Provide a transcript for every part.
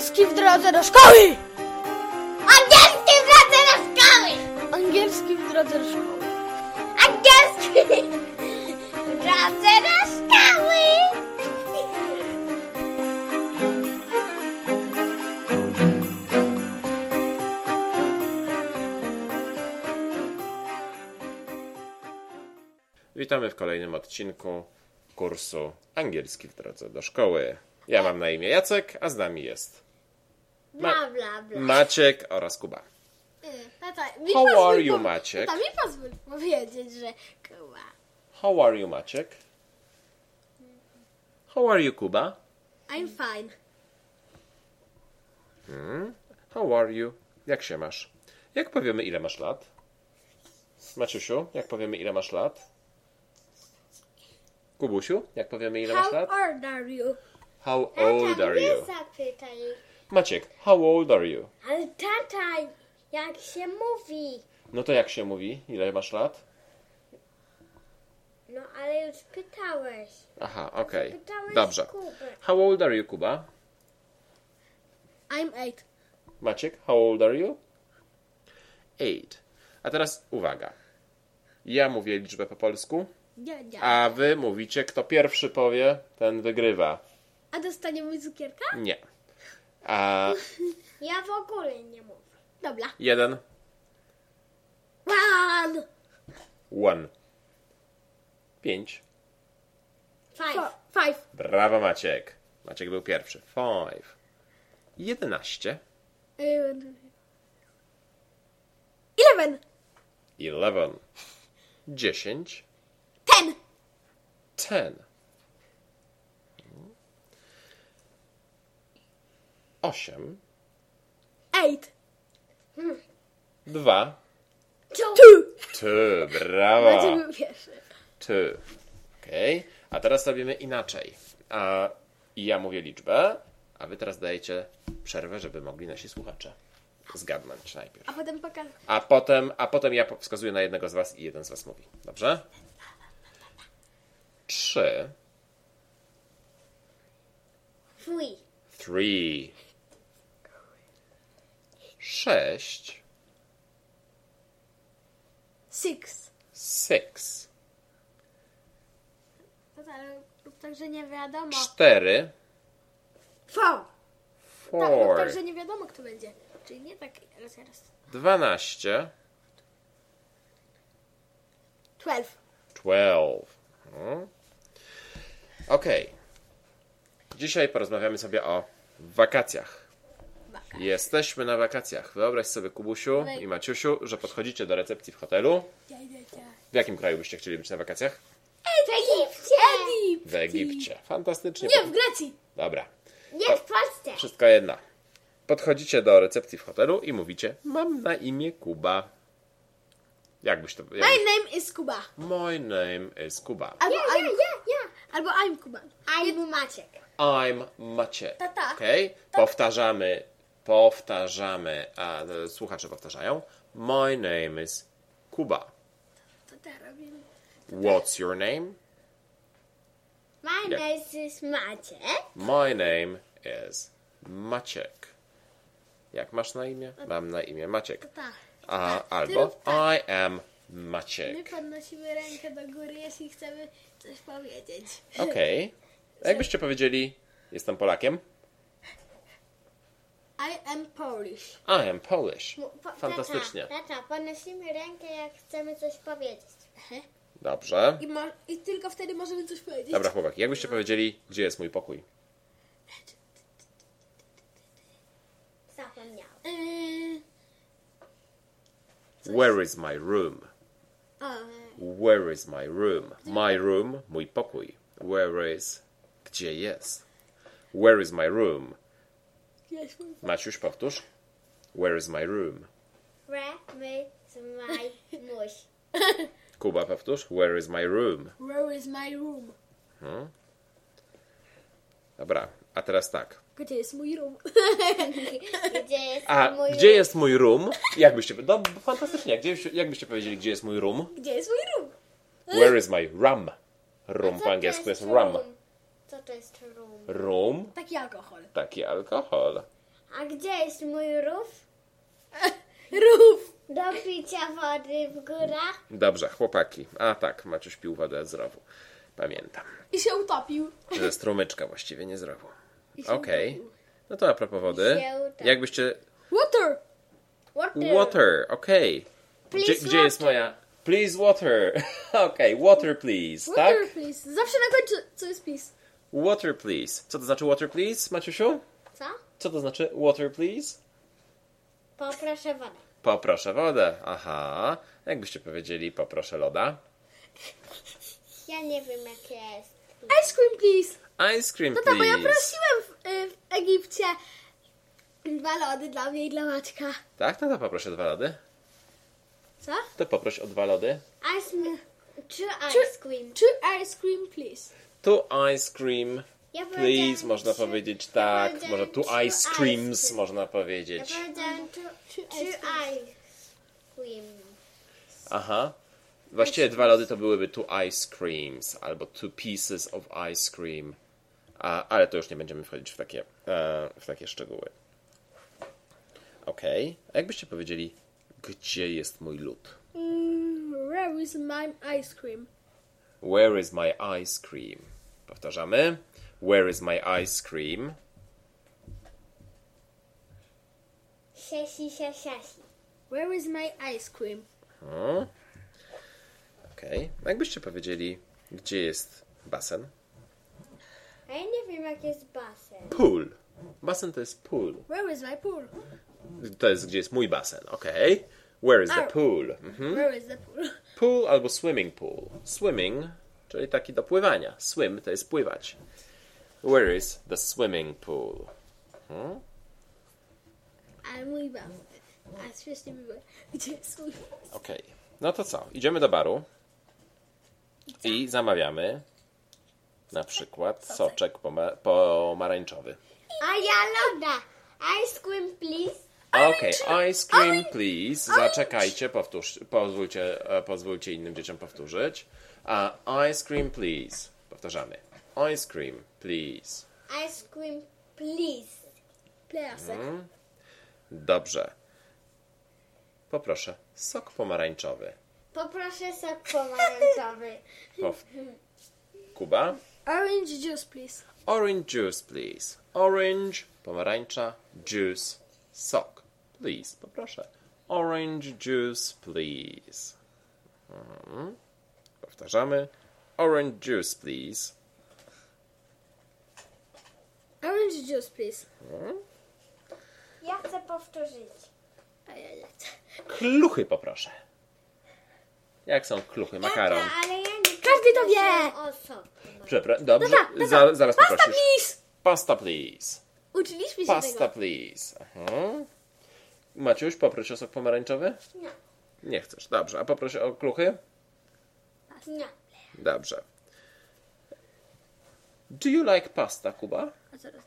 Angielski w drodze do szkoły! Angielski w drodze do szkoły! Angielski w drodze do szkoły. Angielski w drodze do szkoły! Witamy w kolejnym odcinku kursu Angielski w drodze do szkoły. Ja mam na imię Jacek, a z nami jest Bla, bla, bla. Maciek oraz Kuba. Tata, mi How pozwól are you, po- Maciek? Tata, mi pozwól powiedzieć, że kuba. How are you, Maciek? How are you, Kuba? I'm fine. How are you? Jak się masz? Jak powiemy, ile masz lat? Maciusiu, jak powiemy, ile masz lat? Kubusiu, jak powiemy, ile masz How lat? old are you? How old are you? zapytaj. Maciek, how old are you? Ale tata, jak się mówi? No to jak się mówi? Ile masz lat? No ale już pytałeś. Aha, okej. Pytałeś Dobrze. Kubę. How old are you, Kuba? I'm eight. Maciek, how old are you? Eight. A teraz uwaga. Ja mówię liczbę po polsku, Nie, nie. a wy mówicie, kto pierwszy powie, ten wygrywa. A dostaniemy cukierka? Nie. A Ja w ogóle nie mówię. Dobra. jeden, One. one. Pięć. Five. Five. Brawo, Maciek. Maciek był pierwszy. Five. Jedenaście. Eleven. Eleven. Dziesięć. Ten. Ten. Osiem. Eight. Dwa. Two. Two. Brawo. Maciek był pierwszy. Two. Okej. A teraz robimy inaczej. A ja mówię liczbę, a wy teraz dajecie przerwę, żeby mogli nasi słuchacze zgadnąć najpierw. A potem pokaż. A potem, a potem ja wskazuję na jednego z was i jeden z was mówi. Dobrze? Trzy. Three. Three. Sześć. Six. Six. Ale lub tak, że nie wiadomo. Cztery. Four. Tak, lub Four. tak, że nie wiadomo kto będzie. Czyli nie tak raz, raz. Dwanaście. Twelve. Twelve. Mhm. Okej. Dzisiaj porozmawiamy sobie o wakacjach. Jesteśmy na wakacjach. Wyobraź sobie, Kubusiu i Maciusiu, że podchodzicie do recepcji w hotelu. W jakim kraju byście chcieli być na wakacjach? W Egipcie. W Egipcie. Fantastycznie. Nie, w Grecji. Dobra. Nie w Polsce. Wszystko jedna. Podchodzicie do recepcji w hotelu i mówicie: Mam na imię Kuba. Jak byś to. Jak My name is Kuba. My name is Kuba. Albo Ja, I'm, ja, ja, ja. albo I'm Kuba. I'm Maciek. I'm Maciek. Tata. Okej? Powtarzamy, powtarzamy, a e, słuchacze powtarzają. My name is Kuba. Tata robimy. What's your name? My Jak? name is Maciek. My name is Maciek. Jak masz na imię? Mam na imię Maciek. Tata. A, Ty albo tak. I am My Maciek. podnosimy rękę do góry, jeśli chcemy coś powiedzieć. Okej. A Jakbyście powiedzieli, jestem Polakiem? I am Polish. I am Polish. Fantastycznie. Tata, tata, podnosimy rękę, jak chcemy coś powiedzieć. Dobrze. I, mo- I tylko wtedy możemy coś powiedzieć. Dobra, chłopaki, jakbyście powiedzieli, gdzie jest mój pokój? Zapomniałam. Yy, Where is my room? o, Where is my room? My room, mój pokój. Where is, gdzie jest? Where is my room? Maciuś, powtórz. Where is my room? Where is my muś? Kuba, powtórz. Where is my room? Where is my room? Dobra, a teraz tak. Gdzie jest mój room? Gdzie jest A mój gdzie jest mój room? Jak byście, no fantastycznie, gdzie, jak byście powiedzieli, gdzie jest mój room? Gdzie jest mój room? Where is my rum? Room Co po angielsku jest rum. Co to jest rum? Rum, Taki alkohol. taki alkohol. A gdzie jest mój rów? Rów! Do picia wody w górach? Dobrze, chłopaki. A tak, Maciuś pił wodę z rowu. Pamiętam. I się utopił. Ze strumyczka właściwie, nie z rowu. Okej. utopił. No to a propos wody. Jakbyście... Water! Water. Water, okej. Gdzie, Please gdzie jest water. moja... Please water. Okej, water please, tak? Water, please. Zawsze na końcu co jest please. Water please. Co to znaczy water please, Maciusiu? Co? Co to znaczy water please? Poproszę wodę. Poproszę wodę. Aha. Jakbyście powiedzieli poproszę loda? Ja nie wiem jak jest. Ice cream, please. Ice cream Tata, bo ja please. prosiłem w, y, w Egipcie dwa lody dla mnie i dla Maćka. Tak, no to poproszę dwa lody. Co? To poproś o dwa lody. Ice, czy ice cream? Two ice cream, please. Tu ice cream Ja please, można trzy- powiedzieć ja tak. powiedziałem Może tu trzy ice creams, cream. można Ja powiedzieć. czy ice cream. ice. Aha. Właściwie dwa lody to byłyby two ice creams albo two pieces of ice cream. A, ale to już nie będziemy wchodzić w takie, e, w takie szczegóły. Okej. A jakbyście powiedzieli, gdzie jest mój lód? Mm, where is my ice cream? Where is my ice cream? Powtarzamy. Where is my ice cream? Siesi, siesi, siesi. Where is my ice cream? O. Okej. A Jakbyście powiedzieli, gdzie jest basen? A ja nie wiem jak jest basen. Pool. Basen to jest pool. Where is my pool? To jest, gdzie jest mój basen. Okej. Where is the pool? Mhm. Where is the pool? Pool albo swimming pool. Swimming, czyli taki do pływania. Swim to jest pływać. Where is the swimming pool? Hmm? A mój basen. A śmiesznie by było. Gdzie jest mój? Okej. No to co? Idziemy do baru i zamawiamy na przykład soczek poma- pomarańczowy. A ja loda. Ice cream please. Okej, ice cream please. Zaczekajcie, powtórz, pozwólcie, e, pozwólcie innym dzieciom powtórzyć. A ice cream please. Powtarzamy. Ice cream please. Ice cream please. Playasek. Dobrze. Poproszę sok pomarańczowy. Poproszę sok pomarańczowy. Pow... Kuba? Orange juice, please. Orange juice, please. Orange, pomarańcza, juice, sok. Please, poproszę. Orange juice, please. Mhm. Powtarzamy. Orange juice, please. Orange juice, please. Ja chcę powtórzyć. A ja lecę. Kluchy poproszę. Jak są kluchy? Makaron. Tata, ale ja nie Każdy to wie. O sok. Przepra- Dobrze, Tata, tata, za, zaraz Pasta, poprosisz. please! Pasta, please. Uczyliśmy się Pasta, tego. please. Aha. Maciuś, poproś o sok pomarańczowy? Nie. Nie chcesz. Dobrze, a poproś o kluchy? Nie. Dobrze. Do you like pasta, Kuba? A zaraz.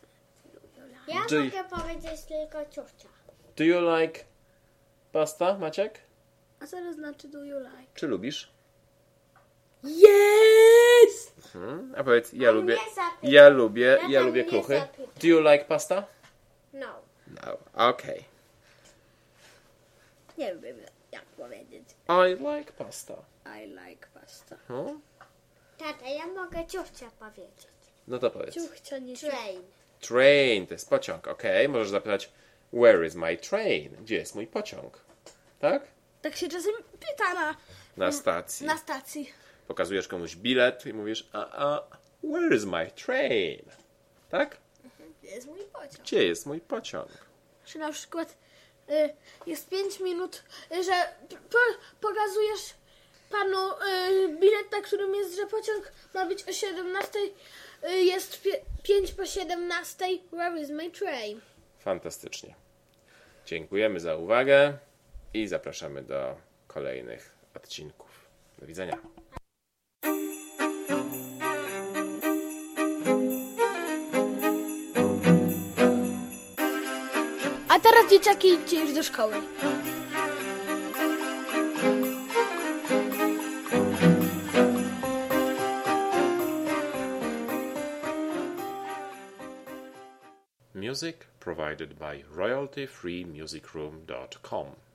Ja Do you- mogę powiedzieć tylko ciuchcia. Do you like pasta, Maciek? A co to znaczy do you like? Czy lubisz? Yes! Hmm? A powiedz, ja lubię, zapytaj. ja lubię, Ja lubię mnie kluchy. zapytaj. Do you like pasta? No. No. Okay. Nie wiem jak powiedzieć. I like pasta. I like pasta. Hmm? Tata, ja mogę ciuchcia powiedzieć. No to powiedz. Ciuchcia nie ciuch. Train. Train, to jest pociąg, okej. Możesz zapytać, where is my train? Gdzie jest mój pociąg? Tak? Tak się czasem pyta na, Na stacji. na stacji. Pokazujesz komuś bilet i mówisz, a, a where is my train? Tak? Gdzie jest mój pociąg? Gdzie jest mój pociąg? Czy na przykład jest 5 minut, y, że po, pokazujesz panu y, bilet, na którym jest, że pociąg ma być o 17, y, jest 5 po 17, where is my train? Fantastycznie. Dziękujemy za uwagę i zapraszamy do kolejnych odcinków. Do widzenia. dzieciaki, idźcie już do szkoły. Music provided by royaltyfreemusicroom.com.